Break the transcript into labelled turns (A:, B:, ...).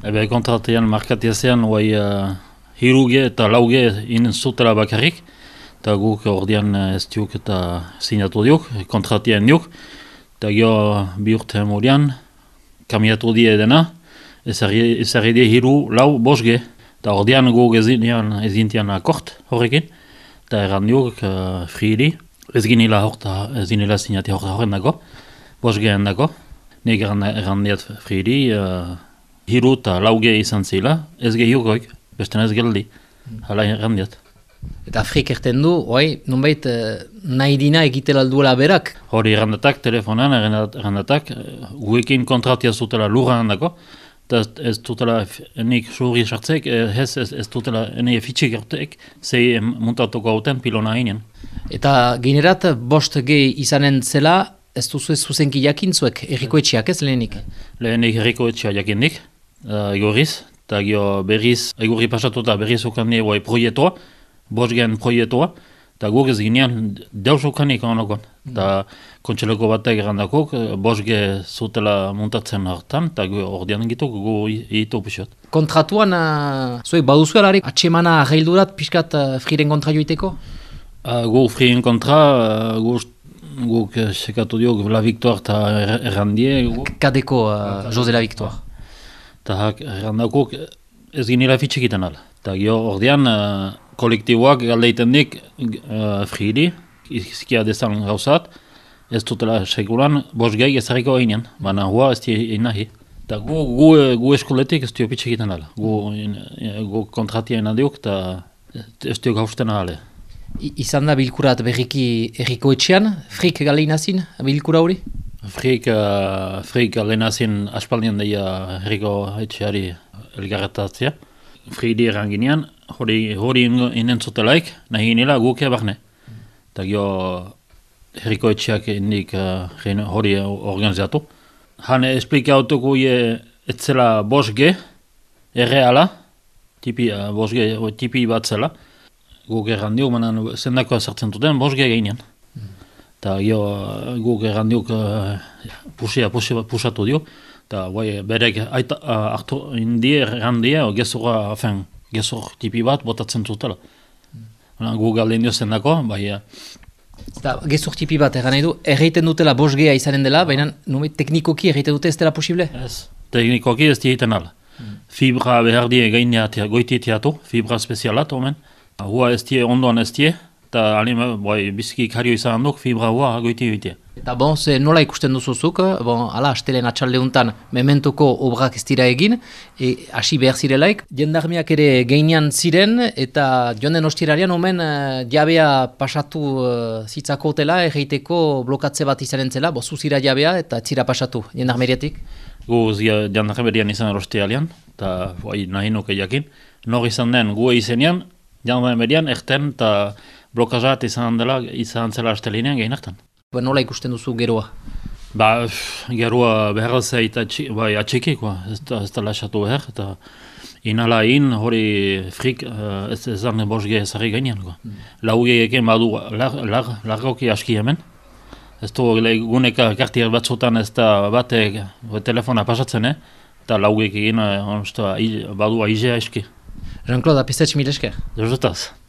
A: Ebe kontratean markatiazean guai uh, hiruge eta lauge inen zutela bakarrik, eta guk ordean ez diuk eta sinatu diuk, kontratean diuk, eta gio bi urte morian, kamiatu die dena, ezarri die hiru lau bosge, eta ordean guk ezintian akort horrekin, eta erran diuk uh, frili, ez ginila horta, ez ginila sinati horren dago, bosgean dago, nik erran diat frili, uh, hiru eta lauge izan zila, ez gehiugoik, beste ez geldi, hala erran diat.
B: Eta Afrik erten du, oi, nunbait eh, nahi dina egitela alduela berak?
A: Hori errandatak, telefonan errandatak, guekin kontratia zutela lurra handako, eta ez dutela enik surri sartzek, ez, ez, ez dutela enik fitxik ertek, zei muntatuko hauten pilona hainen.
B: Eta generat, bost gehi izanen zela, ez duzu ez zuzenki jakintzuek, errikoetxeak ez lehenik?
A: Lehenik errikoetxeak jakindik, uh, igorriz, eta gio berriz, egurri pasatu eta berriz okan bai proietoa, bosgen proietoa, eta guk ez ginean deus okanik onokon. Eta kontxeleko batek erandakok, bosge zutela muntatzen hartan, eta gu ordean gitu gu hito pisot.
B: Kontratuan, uh, zuek baduzu alarik atxemana ahildurat pixkat uh, friren kontra joiteko?
A: Uh, gu friren kontra, uh, gu guk sekatu diok La Victoire eta errandie.
B: Kadeko uh, Jose La Victoire.
A: Eta errandakok ez ginela fitxekitan ala. Eta gio ordean uh, kolektiboak galdeiten dik uh, fridi, izkia dezan gauzat, ez dutela sekulan, bos gai ezarriko einean, baina hua ez di nahi. Eta gu, gu, gu eskoletik ez dio pitxekitan ala. Gu, gu kontratia diuk eta ez dio gausten ala.
B: Izan da bilkurat berriki erriko etxean, frik galeinazin bilkura hori?
A: Frik, uh, frik galeinazin aspaldian daia erriko etxeari elgarretatzea. Fridi eranginean, hori, hori inen zutelaik, nahi nila guke barne. Eta gio herriko etxeak indik uh, hori organizatu. Hane esplika autoko ie etzela bosge, erreala, tipi, uh, bosge, tipi bat zela. Guk errandiuk, manan zendako sartzen duten, bosge gainean. Eta gio guk errandiuk uh, pusia, pusia, pusatu dio. Eta bai, berek aita, uh, hartu indie errandia, gezurra, afen, gezur tipi bat botatzen zutela. Mm. Gu galden dio zendako, bai...
B: Eta gezur tipi bat egan nahi du, erreiten dutela bosgea izanen dela, baina nume teknikoki erreiten dute ez dela posible?
A: Ez, teknikoki ez diheiten ala. Mm. Fibra behar die gainia goiti tiatu, fibra spezialat omen. Hua ez die ondoan ez die, eta alima, bai, biziki kario izan duk, fibra hua goiti goitia.
B: Eta bon, ze nola ikusten duzuzuk, bon, ala, astelen atxaldeuntan mementoko obrak ez dira egin, e, hasi behar zirelaik. Jendarmiak ere geinean ziren, eta joan den ostirarian omen uh, jabea pasatu uh, zitzako hotela, erreiteko blokatze bat izanen zela, bo, zuzira jabea eta zira pasatu jendarmeriatik.
A: Gu jandarmerian izan erostialian, eta bai, nahi nuke jakin. Nor izan den gu izenean, jandarmerian erten eta blokazat izan dela izan zela astelinean gehin
B: Ba, nola ikusten duzu geroa?
A: Ba, geroa behar zaita bai, atxiki, ez ez da lasatu behar, eta inala in hori frik uh, ez ezan bosge ezarri gainean. Mm. Lauge eken badu largoki aski hemen. Ez du guneka kartier batzutan ez da batek telefona pasatzen, eh? eta lauge egin uh, badu aizea eski.
B: Jean-Claude, apistetx mil esker?
A: Jozutaz.